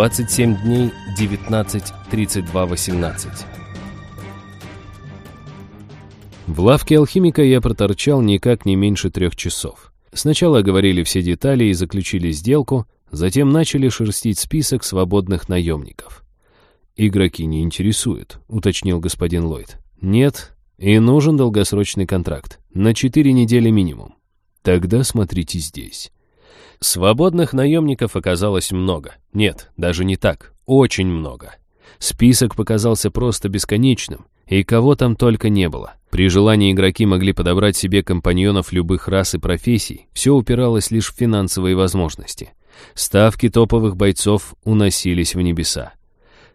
27 дней 19 32 18 В лавке алхимика я проторчал никак не меньше трех часов. Сначала говорили все детали и заключили сделку, затем начали шерстить список свободных наемников. «Игроки не интересуют», — уточнил господин Ллойд. «Нет, и нужен долгосрочный контракт. На четыре недели минимум. Тогда смотрите здесь». Свободных наемников оказалось много. Нет, даже не так. Очень много. Список показался просто бесконечным, и кого там только не было. При желании игроки могли подобрать себе компаньонов любых рас и профессий, все упиралось лишь в финансовые возможности. Ставки топовых бойцов уносились в небеса.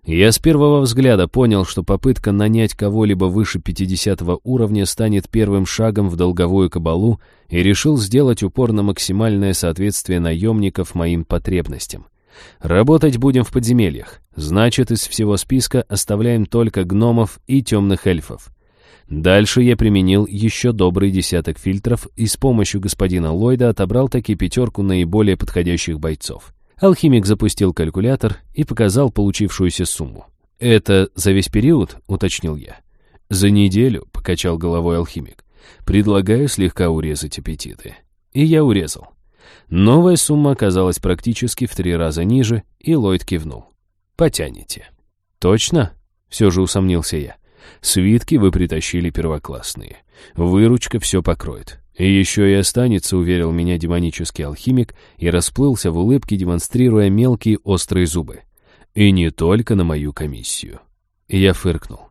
Я с первого взгляда понял, что попытка нанять кого-либо выше 50 уровня станет первым шагом в долговую кабалу и решил сделать упор на максимальное соответствие наемников моим потребностям. Работать будем в подземельях, значит, из всего списка оставляем только гномов и темных эльфов. Дальше я применил еще добрый десяток фильтров и с помощью господина Ллойда отобрал таки пятерку наиболее подходящих бойцов. Алхимик запустил калькулятор и показал получившуюся сумму. «Это за весь период?» — уточнил я. «За неделю», — покачал головой алхимик. «Предлагаю слегка урезать аппетиты». И я урезал. Новая сумма оказалась практически в три раза ниже, и Ллойд кивнул. «Потянете». «Точно?» — все же усомнился я. «Свитки вы притащили первоклассные. Выручка все покроет. «И еще и останется», — уверил меня демонический алхимик и расплылся в улыбке, демонстрируя мелкие острые зубы. «И не только на мою комиссию». И я фыркнул.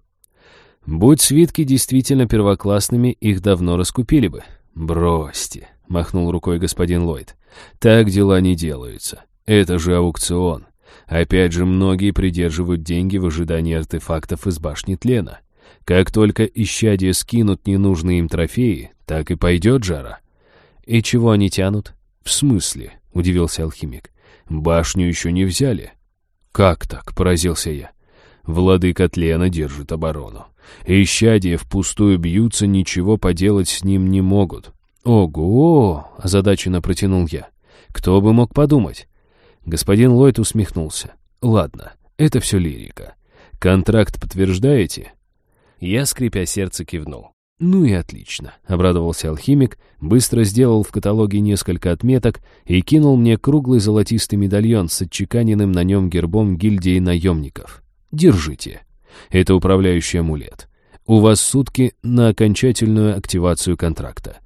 «Будь свитки действительно первоклассными, их давно раскупили бы». «Бросьте», — махнул рукой господин Ллойд. «Так дела не делаются. Это же аукцион. Опять же, многие придерживают деньги в ожидании артефактов из башни тлена. Как только исчадия скинут ненужные им трофеи, так и пойдет жара. И чего они тянут? В смысле? Удивился алхимик. Башню еще не взяли. Как так? Поразился я. Владыка Тлена держит оборону. Исчадия впустую бьются, ничего поделать с ним не могут. «Ого!» — озадаченно протянул я. «Кто бы мог подумать?» Господин Ллойд усмехнулся. «Ладно, это все лирика. Контракт подтверждаете?» Я, скрипя сердце, кивнул. «Ну и отлично», — обрадовался алхимик, быстро сделал в каталоге несколько отметок и кинул мне круглый золотистый медальон с отчеканенным на нем гербом гильдии наемников. «Держите. Это управляющий амулет. У вас сутки на окончательную активацию контракта.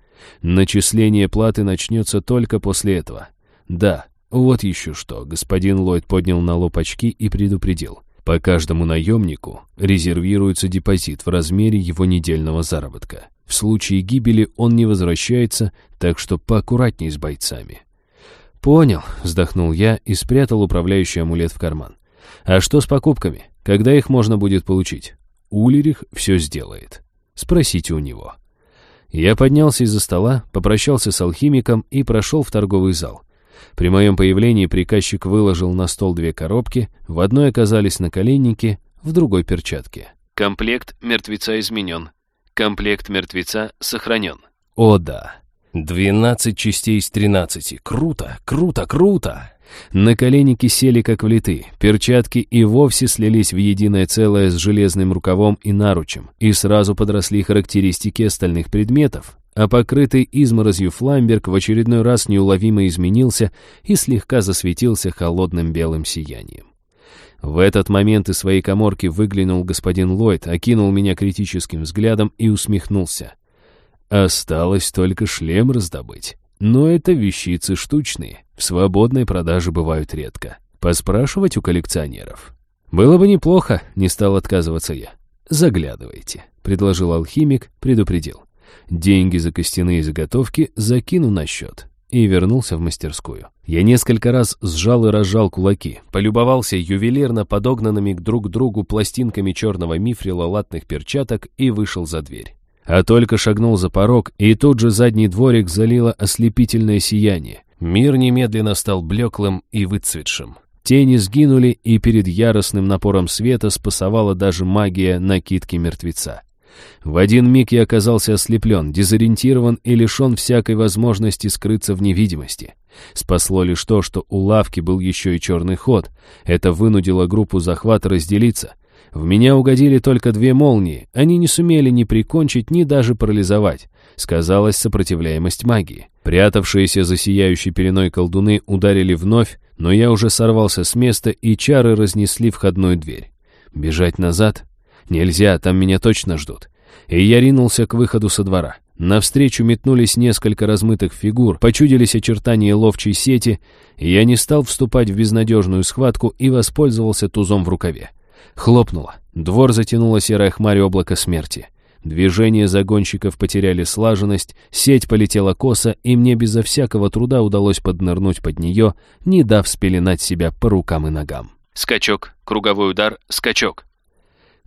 Начисление платы начнется только после этого. Да, вот еще что, господин Ллойд поднял на лоб очки и предупредил. По каждому наемнику резервируется депозит в размере его недельного заработка. В случае гибели он не возвращается, так что поаккуратней с бойцами. «Понял», — вздохнул я и спрятал управляющий амулет в карман. «А что с покупками? Когда их можно будет получить?» Улерих все сделает. Спросите у него. Я поднялся из-за стола, попрощался с алхимиком и прошел в торговый зал. При моем появлении приказчик выложил на стол две коробки, в одной оказались наколенники, в другой — перчатки. Комплект мертвеца изменен. Комплект мертвеца сохранен. О да. Двенадцать частей из тринадцати. Круто, круто, круто. Наколенники сели как влиты, перчатки и вовсе слились в единое целое с железным рукавом и наручем, и сразу подросли характеристики остальных предметов, а покрытый изморозью фламберг в очередной раз неуловимо изменился и слегка засветился холодным белым сиянием. В этот момент из своей коморки выглянул господин Ллойд, окинул меня критическим взглядом и усмехнулся. Осталось только шлем раздобыть. Но это вещицы штучные, в свободной продаже бывают редко. Поспрашивать у коллекционеров. Было бы неплохо, не стал отказываться я. Заглядывайте, предложил алхимик, предупредил. Деньги за костяные заготовки закину на счет. И вернулся в мастерскую. Я несколько раз сжал и разжал кулаки, полюбовался ювелирно подогнанными к друг другу пластинками черного мифрила латных перчаток и вышел за дверь. А только шагнул за порог, и тут же задний дворик залило ослепительное сияние. Мир немедленно стал блеклым и выцветшим. Тени сгинули, и перед яростным напором света спасовала даже магия накидки мертвеца. В один миг я оказался ослеплен, дезориентирован и лишен всякой возможности скрыться в невидимости. Спасло лишь то, что у лавки был еще и черный ход. Это вынудило группу захвата разделиться. В меня угодили только две молнии. Они не сумели ни прикончить, ни даже парализовать. Сказалась сопротивляемость магии. Прятавшиеся за сияющей пеленой колдуны ударили вновь, но я уже сорвался с места, и чары разнесли входную дверь. Бежать назад? Нельзя, там меня точно ждут. И я ринулся к выходу со двора. Навстречу метнулись несколько размытых фигур, почудились очертания ловчей сети, и я не стал вступать в безнадежную схватку и воспользовался тузом в рукаве. Хлопнуло. Двор затянуло серое хмарь облака смерти. Движения загонщиков потеряли слаженность, сеть полетела косо, и мне безо всякого труда удалось поднырнуть под нее, не дав спеленать себя по рукам и ногам. Скачок, круговой удар, скачок.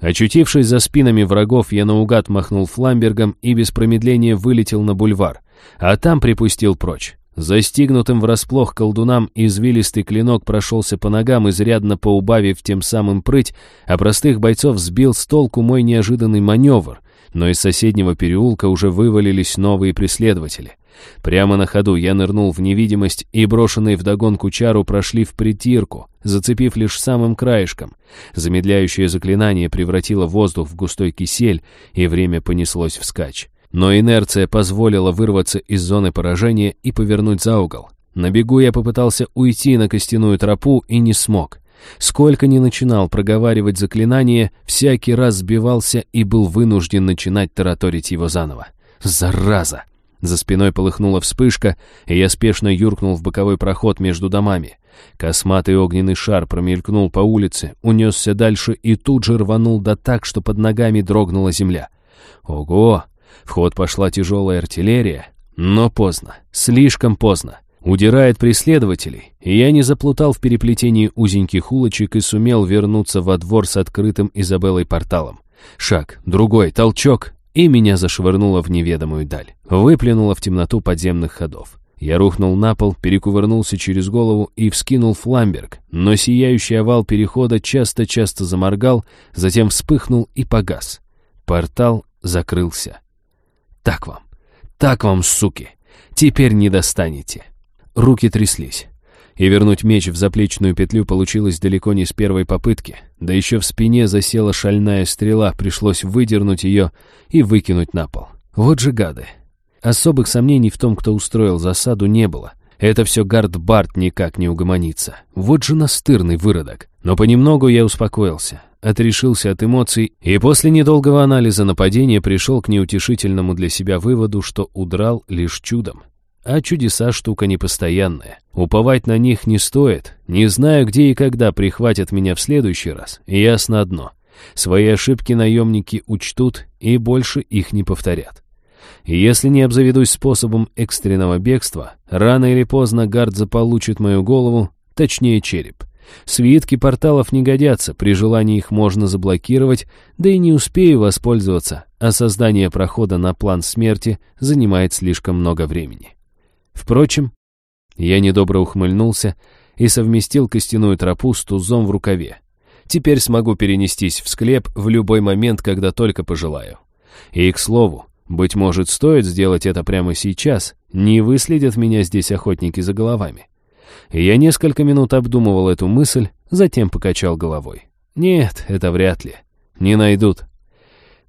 Очутившись за спинами врагов, я наугад махнул фламбергом и без промедления вылетел на бульвар, а там припустил прочь. Застигнутым врасплох колдунам извилистый клинок прошелся по ногам, изрядно поубавив тем самым прыть, а простых бойцов сбил с толку мой неожиданный маневр, но из соседнего переулка уже вывалились новые преследователи. Прямо на ходу я нырнул в невидимость, и брошенные вдогонку чару прошли в притирку, зацепив лишь самым краешком. Замедляющее заклинание превратило воздух в густой кисель, и время понеслось вскачь. Но инерция позволила вырваться из зоны поражения и повернуть за угол. На бегу я попытался уйти на костяную тропу и не смог. Сколько ни начинал проговаривать заклинание, всякий раз сбивался и был вынужден начинать тараторить его заново. Зараза! За спиной полыхнула вспышка, и я спешно юркнул в боковой проход между домами. Косматый огненный шар промелькнул по улице, унесся дальше и тут же рванул да так, что под ногами дрогнула земля. Ого! В ход пошла тяжелая артиллерия, но поздно, слишком поздно. Удирает преследователей, и я не заплутал в переплетении узеньких улочек и сумел вернуться во двор с открытым Изабеллой порталом. Шаг, другой, толчок, и меня зашвырнуло в неведомую даль. Выплюнуло в темноту подземных ходов. Я рухнул на пол, перекувырнулся через голову и вскинул фламберг, но сияющий овал перехода часто-часто заморгал, затем вспыхнул и погас. Портал закрылся. Так вам, так вам, суки, теперь не достанете. Руки тряслись. И вернуть меч в заплечную петлю получилось далеко не с первой попытки. Да еще в спине засела шальная стрела, пришлось выдернуть ее и выкинуть на пол. Вот же гады. Особых сомнений в том, кто устроил засаду, не было. Это все Гард Барт никак не угомонится. Вот же настырный выродок. Но понемногу я успокоился, отрешился от эмоций и после недолгого анализа нападения пришел к неутешительному для себя выводу, что удрал лишь чудом. А чудеса штука непостоянная. Уповать на них не стоит. Не знаю, где и когда прихватят меня в следующий раз. Ясно одно. Свои ошибки наемники учтут и больше их не повторят. Если не обзаведусь способом экстренного бегства, рано или поздно гард заполучит мою голову, точнее череп. Свитки порталов не годятся, при желании их можно заблокировать, да и не успею воспользоваться, а создание прохода на план смерти занимает слишком много времени. Впрочем, я недобро ухмыльнулся и совместил костяную тропу с тузом в рукаве. Теперь смогу перенестись в склеп в любой момент, когда только пожелаю. И, к слову, быть может, стоит сделать это прямо сейчас, не выследят меня здесь охотники за головами. Я несколько минут обдумывал эту мысль, затем покачал головой. Нет, это вряд ли. Не найдут.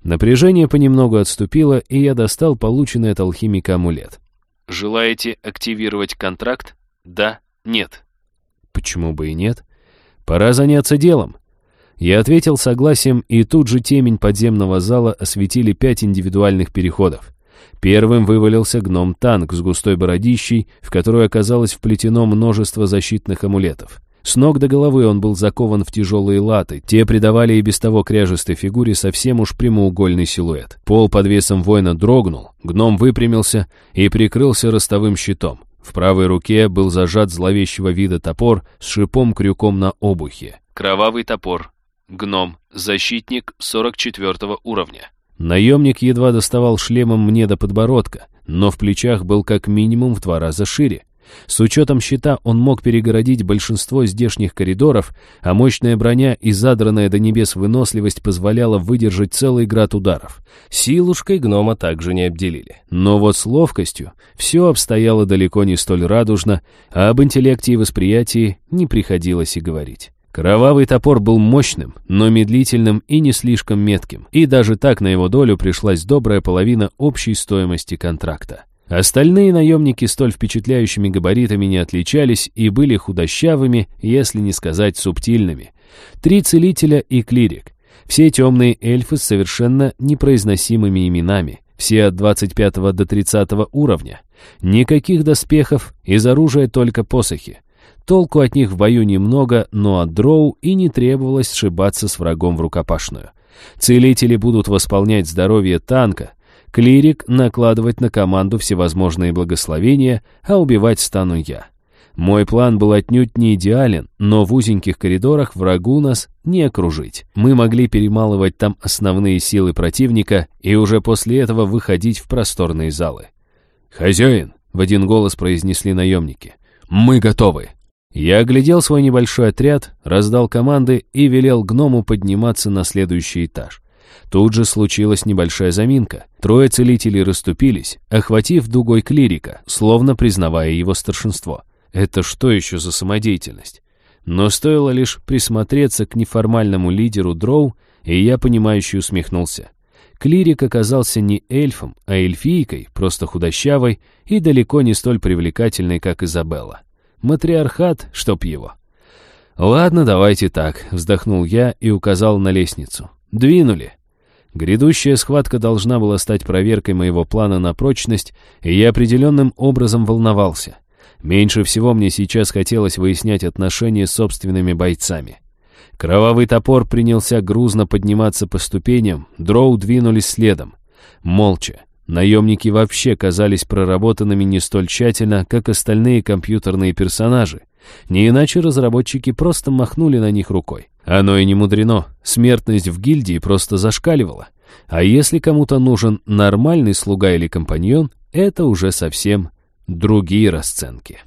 Напряжение понемногу отступило, и я достал полученный от алхимика амулет. Желаете активировать контракт? Да, нет. Почему бы и нет? Пора заняться делом. Я ответил согласием, и тут же темень подземного зала осветили пять индивидуальных переходов. Первым вывалился гном-танк с густой бородищей, в которую оказалось вплетено множество защитных амулетов. С ног до головы он был закован в тяжелые латы, те придавали и без того кряжестой фигуре совсем уж прямоугольный силуэт. Пол под весом воина дрогнул, гном выпрямился и прикрылся ростовым щитом. В правой руке был зажат зловещего вида топор с шипом-крюком на обухе. Кровавый топор. Гном. Защитник 44 уровня. Наемник едва доставал шлемом мне до подбородка, но в плечах был как минимум в два раза шире. С учетом щита он мог перегородить большинство здешних коридоров, а мощная броня и задранная до небес выносливость позволяла выдержать целый град ударов. Силушкой гнома также не обделили. Но вот с ловкостью все обстояло далеко не столь радужно, а об интеллекте и восприятии не приходилось и говорить. Кровавый топор был мощным, но медлительным и не слишком метким, и даже так на его долю пришлась добрая половина общей стоимости контракта. Остальные наемники столь впечатляющими габаритами не отличались и были худощавыми, если не сказать субтильными. Три целителя и клирик. Все темные эльфы с совершенно непроизносимыми именами, все от 25 до 30 уровня. Никаких доспехов, из оружия только посохи. Толку от них в бою немного, но от дроу и не требовалось сшибаться с врагом в рукопашную. Целители будут восполнять здоровье танка, клирик накладывать на команду всевозможные благословения, а убивать стану я. Мой план был отнюдь не идеален, но в узеньких коридорах врагу нас не окружить. Мы могли перемалывать там основные силы противника и уже после этого выходить в просторные залы. «Хозяин!» — в один голос произнесли наемники. «Мы готовы!» Я оглядел свой небольшой отряд, раздал команды и велел гному подниматься на следующий этаж. Тут же случилась небольшая заминка. Трое целителей расступились, охватив дугой клирика, словно признавая его старшинство. Это что еще за самодеятельность? Но стоило лишь присмотреться к неформальному лидеру Дроу, и я, понимающе усмехнулся. Клирик оказался не эльфом, а эльфийкой, просто худощавой и далеко не столь привлекательной, как Изабелла. Матриархат, чтоб его. «Ладно, давайте так», — вздохнул я и указал на лестницу. «Двинули». Грядущая схватка должна была стать проверкой моего плана на прочность, и я определенным образом волновался. Меньше всего мне сейчас хотелось выяснять отношения с собственными бойцами. Кровавый топор принялся грузно подниматься по ступеням, дроу двинулись следом. Молча. Наемники вообще казались проработанными не столь тщательно, как остальные компьютерные персонажи. Не иначе разработчики просто махнули на них рукой. Оно и не мудрено, смертность в гильдии просто зашкаливала. А если кому-то нужен нормальный слуга или компаньон, это уже совсем другие расценки.